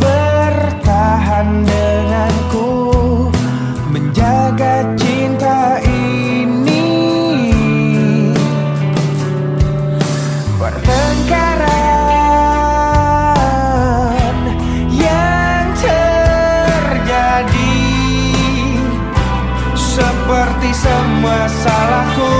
bertahan denganku. Menjaga cinta ini. Pertengkaran yang terjadi seperti semua salahku.